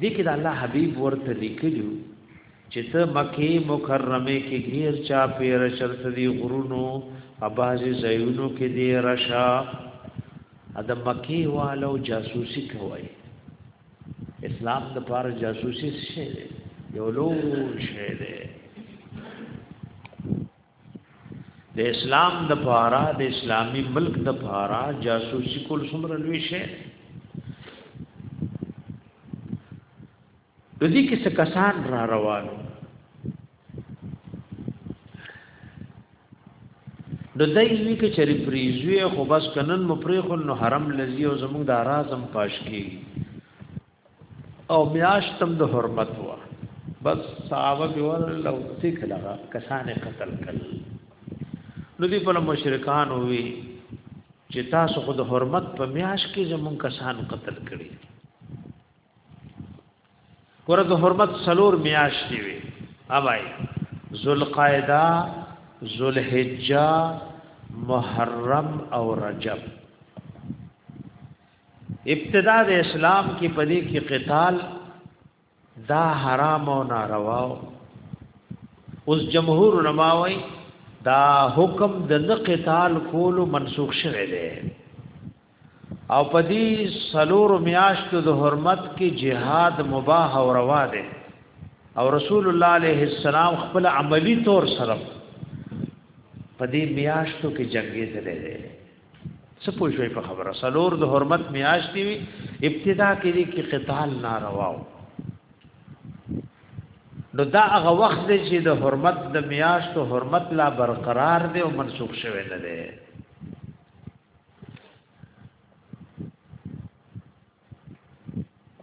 دې کې د الله حبيب ورته لیکلو چې ته مکه مکرمه کې غیر چا پیر شرط دی غرونو اباز زینو کې دی رشا د مکه والو جاسوسي کوي اسلام د پاره جاسوسي شه یو لو شه دی د اسلام د پاره د اسلامی ملک د پاره جاسوسي کول څومره لوی شي د دې کې څه کسان را روانو د دای وی کې چری پریزوی خو بس کنن مو پرې خو نو حرم لذي او زموږ د اعظم پاش کیږي او میاشتم د حرمت وا بس صحابه به ور لو تک لغا کسان قتل کړ نو دی په مشرکان وی چې تاسو خود حرمت په میاش کې زمون کسان قتل کړی ورته حرمت سلور میاش دی وی اوای ذوالقعده ذوالحجه محرم او رجب ابتدا د اسلام کې پدې کې قتال دا حرام او ناروا اوس جمهور علما وایي دا حکم د نه قتال کولو منسوخ شوه دی او پدې سلور میاشتو د حرمت کې جهاد مباح او روا دی او رسول الله علیه السلام خپل عملی طور سره په دې میاشتو کې جنگي دلې څه پوه شوي په خبره سلور د حرمت میاش دی وی ابتدا کې دی کې قتال نارواو نو دا هغه وخت دی چې د حرمت د میاش ته حرمت لا برقرار دی او منسوخ شوی نه دی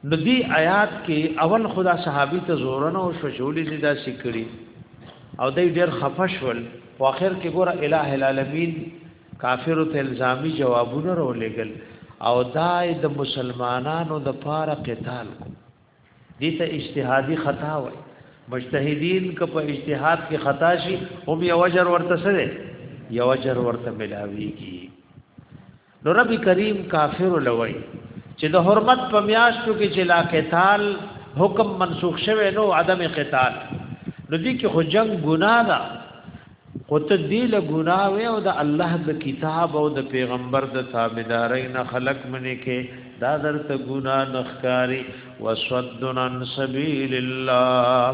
نو دی آیات کې اول خدا صحابي ته زورنه او شجولې دي دا سکړي او دای ډېر خفشول او اخر کې ګوره الٰه العالمین کافر ته الزامي جوابونه رولېګل او دا د مسلمانانو د پاره قتال کو دي ته اجتهادي خطا وای مجتهدین که په اجتهاد کې خطا شي هم یو اجر ورته سره یو اجر ورته ملاويږي نو رب کریم کافر لوی چې د حرمت په میاشتو کې چې لا قتال حکم منسوخ شوه نو عدم قتال نو دې کې خو جنگ ګناه ده او ته دې له ګناه وې او د الله د کتاب او د پیغمبر د تابعداري نه خلق منې کې دا درته ګناه نخکاری وسدن عن سبیل الله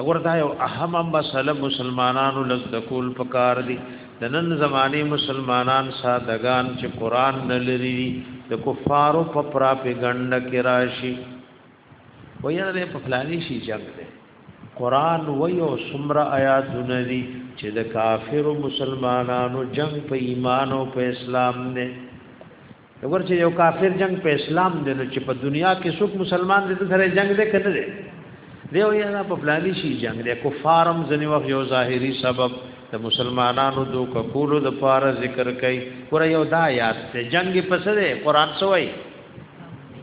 اگر دا یو اهمه مسله مسلمانانو لږ د کول پکار دي د نن زماني مسلمانان سادهګان چې قران نه لري د کفارو په پراپګند کې راشي ویره په فلاني شي جنگ دی قران ویو سمره آیاتونه دي چې د کافر مسلمانانو جنگ په ایمان او په اسلام نه وګور چې یو کافر جنگ په اسلام دی نو چې په دنیا کې څوک مسلمان دي سره جنگ دی کنه دی دی او یا په پلاني شي جنگ دی کفارم ځنی وخت یو ظاهری سبب د مسلمانانو دو کولو د پاره ذکر کوي ور یو دا یاد ته جنگ پسې قرآن سوئی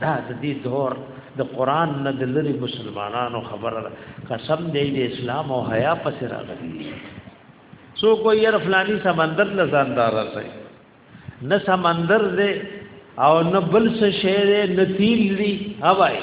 دا د دې دور د قران نه د لری مسلمانانو خبره ده قسم دې د اسلام او حیا پس راغلی سو کوئی ير فلانی سمندر نه ځاندار راځي نه سمندر دې او نه بل څه شی دې نه تیل دې هواي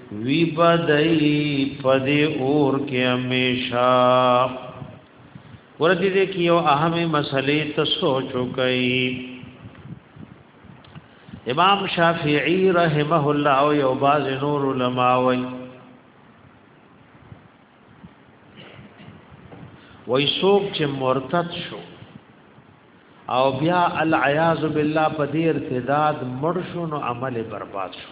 وی بدای پدې اور کې همیشا ورته دې کې یو اهمه مسلې ته سوچ وکړي امام شافعی رحمه الله او یو باز نور علما وی وای سوک چې مرتد شو او بیا العیاذ بالله په دې ارتداد مړ شو نو عمل برباد شو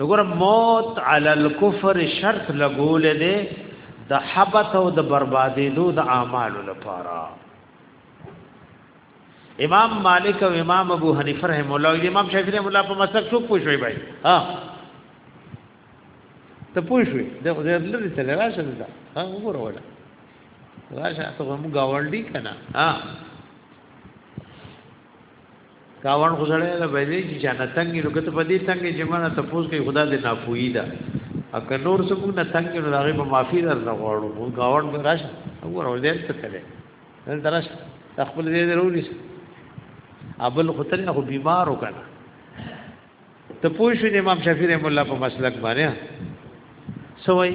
وګوره موت علی الكفر شرط لګول دي د حبت او د بربادېدو د اعمالو لپاره امام مالک او امام ابو حنیفه رحم الله او امام شافعی رحم الله په مسلک څوک پوښوي بھائی ها ته پوښوي دا خو زه لري ته راشه دا ها وګوره ولا راشه ته موږ گاونډي کنا ها کاوان خو سره نه ویلې چې چا نه تنګي نو کته پدې تنګي چې مانه تاسو کې خدا دې ناپوهی ده اګه نور څه موږ نه تنګي نو هغه په معافي در نه غواړو موږ کاوان به راش وګورو دې څه تلې نن درش خپل دې ضروري ابل خطر نه خو بیمار وکړه ته پوه شو د امام شافعي رحم الله په مسلک باندې سوي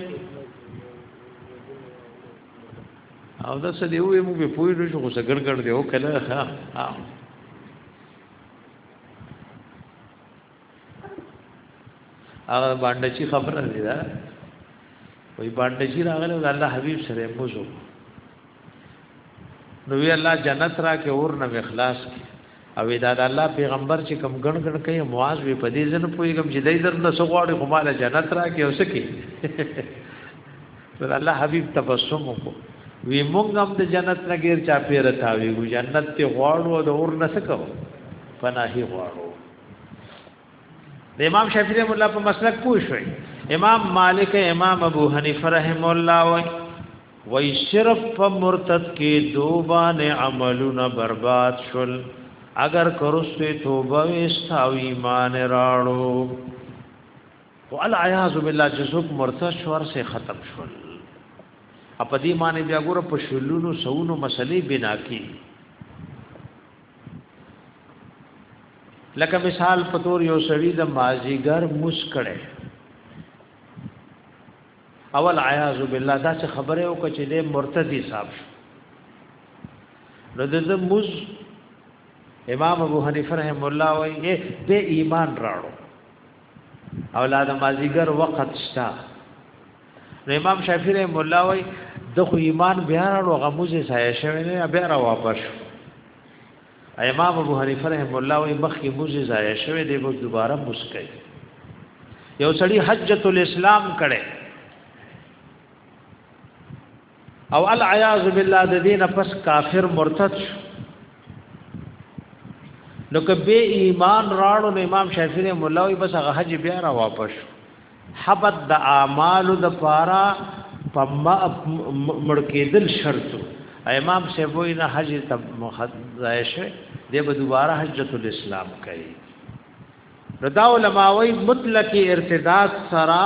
او دا څه دی وې موږ په پوه نه شو خو څه ګړګړ دی او کله ها هغه باندې چې خبره دی دا وای باندې چې راغله الله حبيب سره موزو نو وی الله جنت را کې اور نه اخلاص کې او دا د الله پیغمبر چې کم ګڼ ګڼ کوي مواز وی په دې ځن پویګم چې دای در نه سغواړي خو مال جنت را کې اوس کې الله حبیب تبسم وکړو وی مونږ هم د جنت نه غیر چا پیر تا وی جنت ته غواړو د اور نه سکو پناهي غواړو د امام شافعي رحم الله په مسلک پوه شوي امام مالک امام ابو حنیفه رحم الله وای وای صرف په مرتد کې دوبان عملونه برباد شول اگر کرسته توبه وستاو ایمان راړو او العیاذ بالله جزوک مرتد شور سے ختم شول اپدی معنی بیا ګور په شلونو سونو مسلې بنا کی لکه مثال په تور یو سړی د مازیګر موس کړي اول عیاذ بالله دا څه خبره او کچې د مرتد حساب شو نو د موس امام ابو حنیفه رحم الله وایي به ایمان راړو او لا د مازیګر وخت شته نو امام شافعی رحم الله وای د خو ایمان بیا راو غموزه سایه شوی نه بیا را واپس امام ابو حنیفه رحم الله وای مخکې موزه سایه شوی دی به دوباره مسکای یو سړی حجۃ الاسلام کړي او العیاذ بالله د دینه پس کافر مرتد شو نو که به ایمان راړو نو امام شافعی رحم الله وی بس هغه حج بیا را واپس حبت د اعمال د پارا په مړکېدل شرط امام سیبوی نه حج ته مخدای شي د به دوباره حجۃ الاسلام کوي ردا علماوی مطلق ارتداد سرا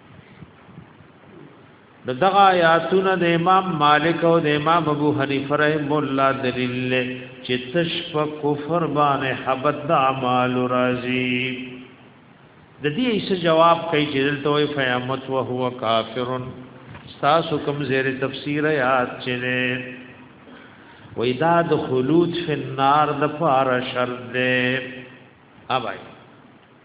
د دغه آیاتونه د امام مالک او د امام ابو حنیفه رحم الله دلیل له چې تش په کفر باندې حبت د اعمال راځي د دې ایس جواب کوي چې دلته وي فیامت او هو کافر تاسو کوم زیر تفسیر یاد چره وې دا د خلود فی النار د فار شر ده اوبای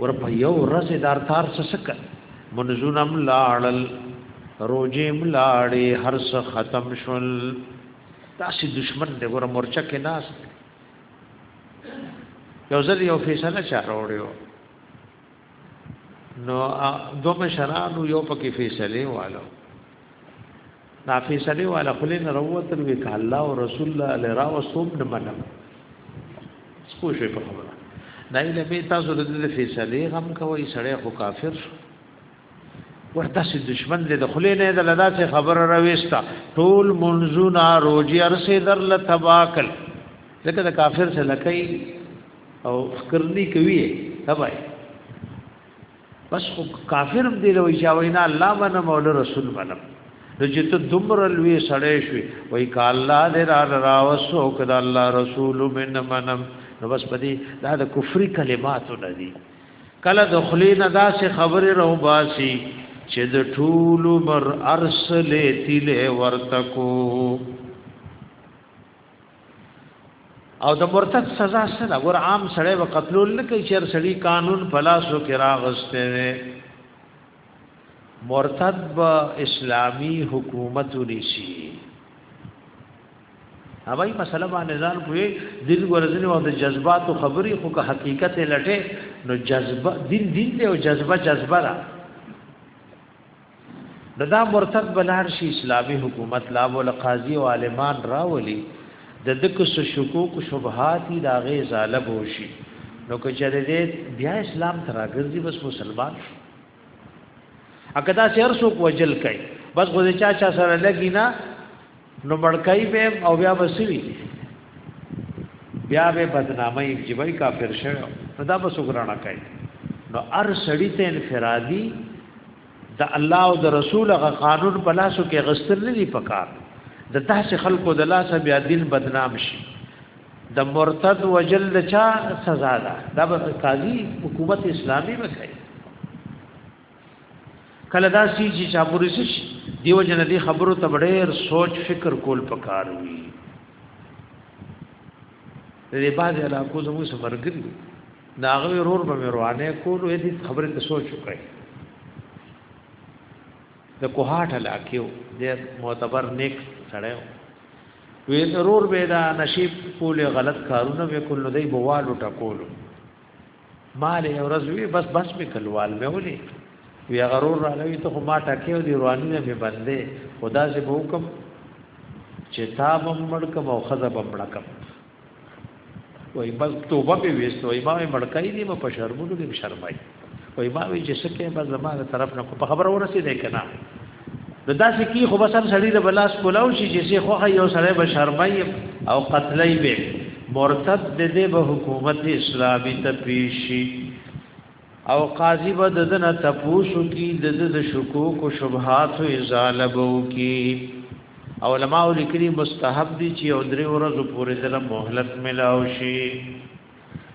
ور په یو ورځ دار تار سسک منزونم لاړل روجیم لاړې هر څه ختم شول تاسو دشمن دې ګور مورچه کې ناس یو ځل یو فیصله چا راوړیو نو دوه مشرانو یو پکې فیصله والو دا فیصله والا خلین روتل وی ک الله او رسول الله لرا وسوم نه منم سپو شي په خبره دا یې به تاسو د دې فیصله غم کوي سړی خو کافر شو ورته سي دشمن دې د خلې نه د لدا څخه خبر راويستا ټول منزونا روزي ارسه در ل تباکل لکه د کافر سره لکې او فکر نه کوي تبای بس خو کافر هم دی لوي چې وینا الله منم او رسول منم نو چې ته دومره لوی سړی شوي وای کا الله دې را راوسو کدا الله رسول من منم نو بس پدې دا د کفري کلماتو نه دي کله د خلینا داسې خبره راو باسي چې د ټول مر ارسلې تیلې ورتکو او د مرتد سزا سره ور عام سره و قتل نه کوي چې سړي قانون فلاسو کې راغسته وي مرتد به اسلامی حکومت ونشي اوبای مسله باندې ځان کوی دل ورزنه او د جذباتو خبري خو که حقیقت لټه نو جذبه دین دین دی او جذبه جذبه را ددا مرتد بلار شي اسلامي حکومت لا ول قاضي او عالمان راولي د دک سو شکوک شبهات دا غي زاله بوشي نو که چره دې بیا اسلام ترا ګرځي بس مسلمان شو اګه دا سر سو وجل کوي بس غوځي چا چا سره لګي نه نو مړکای به او بیا بسوي بیا به بدنامي چې وای کافر شوی نو دا به سګرانه کوي نو ار سړی ته انفرادي د الله او د رسول غ قانون په لاسو کې غستل نه دی پکار د داسې خلکو د لاسه بیا دین بدنام شي د مرتد وجل د چا سزا ده دا به قاضي حکومت اسلامي وکړي کله دا سی چې چا پوری شي دیو جن دې خبرو ته ډېر سوچ فکر کول پکار وي دې باز علاقو زمو سمرګري ناغوی رور به روانه کول وې دې خبره ته سوچ وکړي د کوهاټ علاقو دې معتبر نیک سره وې ضرور به دا نشیب کول غلط کارونه وکول نو دې بوالو ټکولو مال یو ورځ وی بس بس می کلوال مې ولي وی غرور را لوي ته ما ټکیو دی رواني نه می بندې خدا سي به حکم چې تا بم مړکم او خزه بم مړکم وای بس توبه به وېستو امام مړکای دی ما په شرمونو کې شرمای وای ما وی چې سکه ما زماره طرف نه په خبر ورسې دی کنه نو دا چې کی خو بس هم سړی د بلاس کولاو شي چې خو یو سړی به شرمای او قتلای به مرتد دې دې به حکومت اسلامي ته پیشي او قاضي به د دنه تپوسو کی د د شکوک او شبهات او ازاله بو کی علماء لیکلي مستحب دي چې او درې ورځې پورې د مهلت ملاوي شي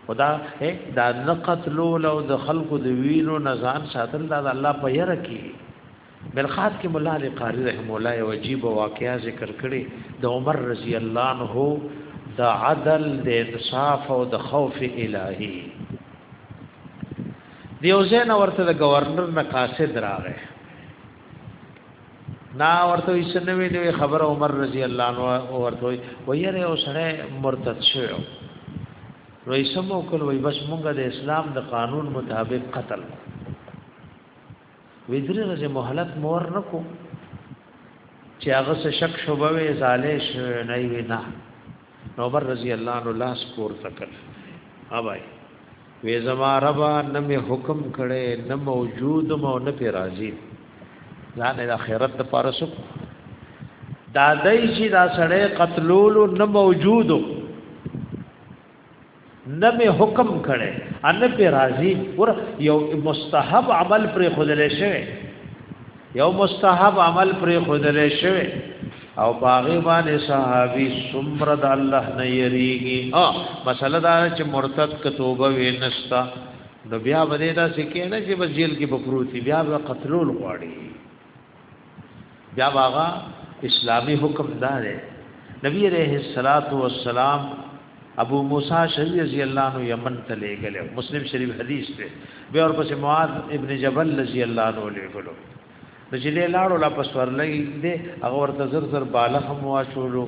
خدا دا نه قتلول او د خلکو د وینو نه ځان ساتل دا الله په یره کې بلخات کې مولا علی قاری رحم الله یو عجیب واقعیا ذکر کړي د عمر رضی الله عنه د عدل د انصاف او د خوف الهی دیو زین ورته د گورنر نه قاصد راغی نا ورته یې نوې نوې خبره عمر رضی الله عنه ورته ویره او سره مرتد شو نو یې سمو کول وای بس مونږه د اسلام د قانون مطابق قتل ویدره رضی مهلت مور نکو چې هغه څه شک شوبه وي زالش نه وي نه نو عمر رضی الله عنه لاس پور تکل اوبای وې زما ربا نه می حکم کړي نه موجود مو نه پی راضي ځان د آخرت لپاره سو دا دای چې دا سړی قتلول نه موجود نه می حکم کړي ان پی راضي ور یو مستحب عمل پر خودلې شوی یو مستحب عمل پر خودل شوی او باغی باندې صحابي سمر د الله نه یریږي ها مسله دا چې مرتد ک توبه وینستا نو بیا باندې دا سکه نه چې وزیل کې بپروتی بیا به قتلول غواړي بیا واغه اسلامی حکم دار نبی علیہ الصلات والسلام ابو موسی شری رضی الله عنه یمن ته لېګلو مسلم شریف حدیث ته به اور پس معاذ ابن جبل رضی الله عنه لېګلو د جلې لاړو لا پس ورلې دې هغه ورته زر زر بالغ هم واشولو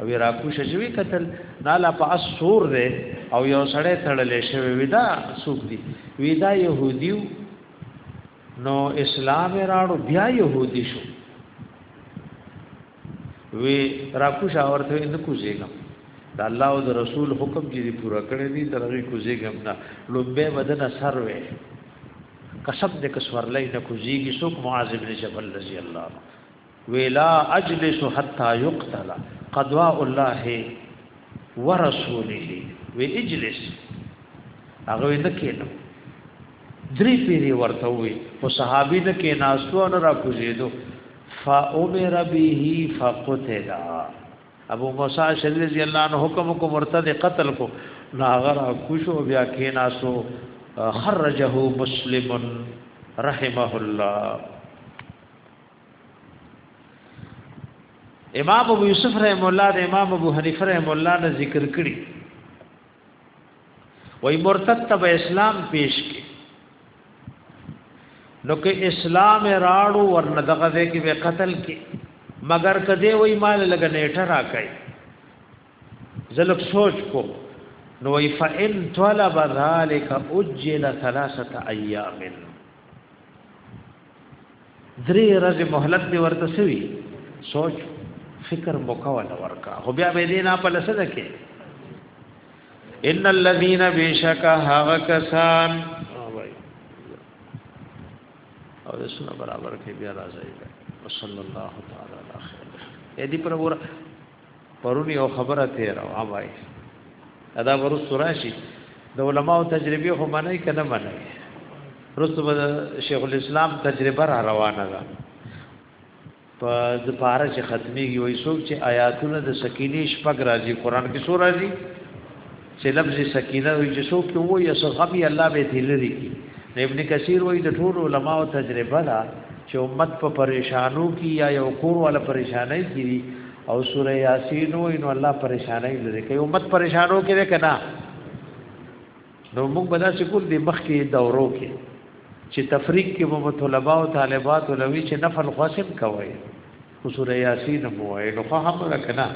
او راکو شجوی قتل نالا په اسور دې او یو سړی تړلې شوی ودا سوق دی ودا يهودیو نو اسلام راړو بیا يهودي شو وی راکوش اورته نه کوزیګم د الله او د رسول حکم چې دی پورا کړی دی ترغه کوزیګم نه لومبه بدن اثر وې قسم دې کسورلې نه کوزیږي څوک معاذ ابن جبل رضی الله عنه ویلا اجلس حتا یقتل قضاء الله ورسوله وی اجلس هغه نه کېنو درې پیری ورته وي او صحابي نه کې ناسو نه را کوزیدو فامر به فقتل ابو موسی شری رضی الله عنه حکم کو مرتد قتل کو ناغر کوشو بیا کیناسو خرجه مسلم رحمه الله امام ابو یوسف رحم الله د امام ابو حنیفه رحم الله نه ذکر کړی وای مرتد تب اسلام پیش کې نو کې اسلام راړو ورنه دغه دې کې به قتل کې مگر کدی وای مال لګ نیټه راکای زلک سوچ کو نو وای فئن طلب ذلک اجل ثلاثه ایام درې ورځې مهلت دی ورته سوي سوچ فکر مکول ورکا خو بیا به دې نه په لسد کې ان الذين بشکا هغه کسان او د سنو برابر کې بیا راځي صلی الله تعالی علیه دې پر ور پرون یو خبره تیرا وا وای ادا ورو سوراشی د علماو تجربه خو منای کنه منای رسو شیخ الاسلام تجربه را روانه ده په د پاره چې ختمي وي څوک چې آیاتونه د سکینې شپږ راځي قران کې سور راځي چې لفظ سکینه وي چې څوک یو وي څو غم یې الله به دې لري کی ابن کثیر وایي د ټول علما او تجربه ده چې امت په پریشانو کې یا یو کور والا پریشانای کیږي او سوره یاسین وایي نو الله پریشانای لري کوي امت پریشانو کې ده کنا نو موږ به دا سکول د مخ کې دورو کې چې تفریق کې مو طلباء او طالبات لوي چې نفل خاصم کوي سوره یاسین مو وای نو خو هم رکنا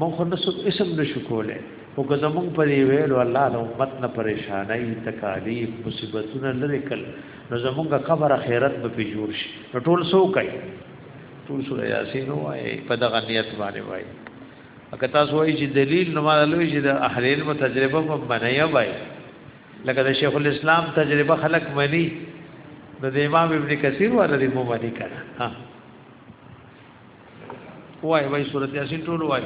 مونږ خو نسو اسم نشو کوله او که زمونږ په دی ویلو الله د امت نه پریشانای تکالیف مصیبتونه لری کل نو زمونږ قبر خیرت به په جوړ شي ټول سو کوي ټول سوره یاسین وای په دغه نیت باندې وای اګه تاسو وای چې دلیل نو مالوي چې د اهل علم تجربه په بنیا وای لکه د شیخ الاسلام تجربه خلق منی نو د امام ابن کثیر ولا دی مو باندې کړه ها وای وای سورته یاسین ټول وای